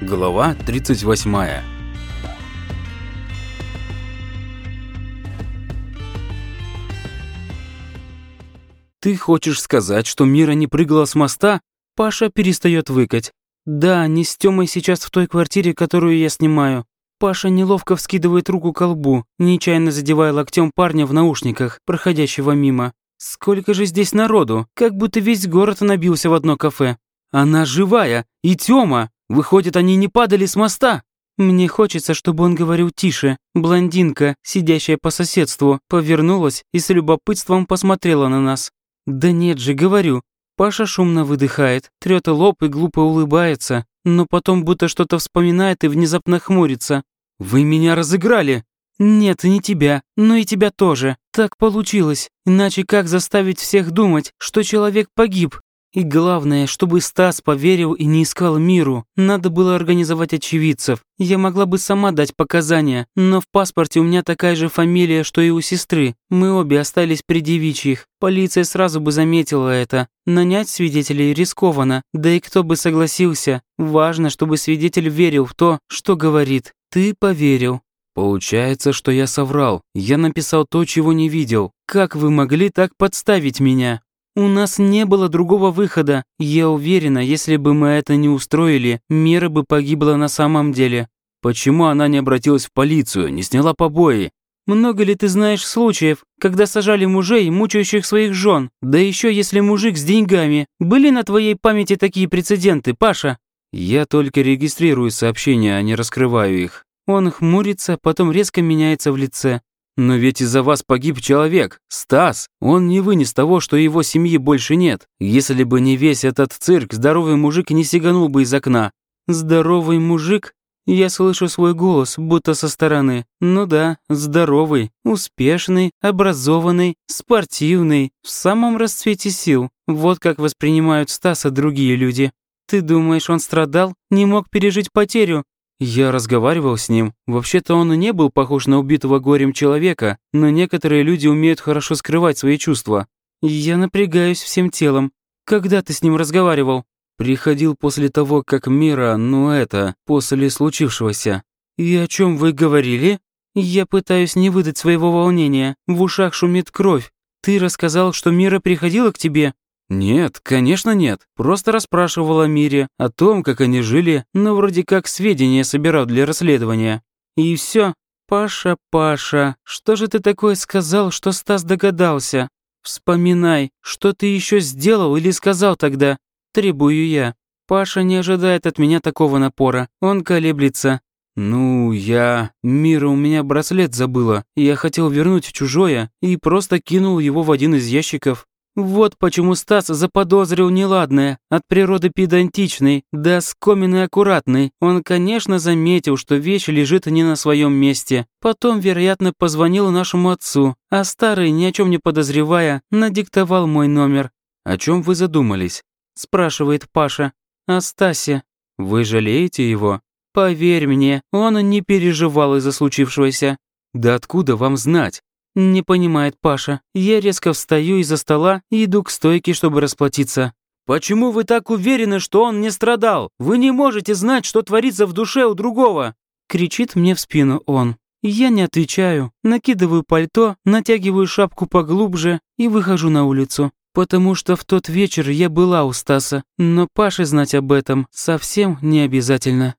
Глава 38 «Ты хочешь сказать, что Мира не прыгала с моста?» Паша перестает выкать. «Да, не с Тёмой сейчас в той квартире, которую я снимаю». Паша неловко вскидывает руку к колбу, нечаянно задевая локтем парня в наушниках, проходящего мимо. «Сколько же здесь народу? Как будто весь город набился в одно кафе. Она живая! И Тёма! Выходит, они не падали с моста!» Мне хочется, чтобы он говорил тише. Блондинка, сидящая по соседству, повернулась и с любопытством посмотрела на нас. «Да нет же, говорю». Паша шумно выдыхает, трёт лоб и глупо улыбается, но потом будто что-то вспоминает и внезапно хмурится. «Вы меня разыграли!» «Нет, не тебя, но и тебя тоже. Так получилось. Иначе как заставить всех думать, что человек погиб, и главное, чтобы Стас поверил и не искал миру. Надо было организовать очевидцев. Я могла бы сама дать показания, но в паспорте у меня такая же фамилия, что и у сестры. Мы обе остались при девичьих. Полиция сразу бы заметила это. Нанять свидетелей рискованно, да и кто бы согласился. Важно, чтобы свидетель верил в то, что говорит. Ты поверил. Получается, что я соврал. Я написал то, чего не видел. Как вы могли так подставить меня? У нас не было другого выхода. Я уверена, если бы мы это не устроили, Мира бы погибла на самом деле. Почему она не обратилась в полицию, не сняла побои? Много ли ты знаешь случаев, когда сажали мужей, мучающих своих жен? Да еще если мужик с деньгами. Были на твоей памяти такие прецеденты, Паша? Я только регистрирую сообщения, а не раскрываю их. Он хмурится, потом резко меняется в лице. Но ведь из-за вас погиб человек, Стас. Он не вынес того, что его семьи больше нет. Если бы не весь этот цирк, здоровый мужик не сиганул бы из окна. Здоровый мужик? Я слышу свой голос, будто со стороны. Ну да, здоровый, успешный, образованный, спортивный, в самом расцвете сил. Вот как воспринимают Стаса другие люди. Ты думаешь, он страдал, не мог пережить потерю, я разговаривал с ним. Вообще-то он и не был похож на убитого горем человека, но некоторые люди умеют хорошо скрывать свои чувства. Я напрягаюсь всем телом. Когда ты с ним разговаривал? Приходил после того, как Мира, ну это, после случившегося. И о чем вы говорили? Я пытаюсь не выдать своего волнения. В ушах шумит кровь. Ты рассказал, что Мира приходила к тебе? «Нет, конечно нет. Просто расспрашивал о мире, о том, как они жили, но вроде как сведения собирал для расследования. И все. Паша, Паша, что же ты такое сказал, что Стас догадался? Вспоминай, что ты еще сделал или сказал тогда? Требую я. Паша не ожидает от меня такого напора. Он колеблется. «Ну, я... Мира у меня браслет забыла. Я хотел вернуть чужое и просто кинул его в один из ящиков. Вот почему Стас заподозрил неладное. От природы педантичный, да скомен аккуратный. Он, конечно, заметил, что вещь лежит не на своем месте. Потом, вероятно, позвонил нашему отцу, а старый, ни о чем не подозревая, надиктовал мой номер. «О чем вы задумались?» – спрашивает Паша. «О Стасе». «Вы жалеете его?» «Поверь мне, он не переживал из-за случившегося». «Да откуда вам знать?» Не понимает Паша. Я резко встаю из-за стола и иду к стойке, чтобы расплатиться. «Почему вы так уверены, что он не страдал? Вы не можете знать, что творится в душе у другого!» Кричит мне в спину он. Я не отвечаю, накидываю пальто, натягиваю шапку поглубже и выхожу на улицу. Потому что в тот вечер я была у Стаса, но Паше знать об этом совсем не обязательно.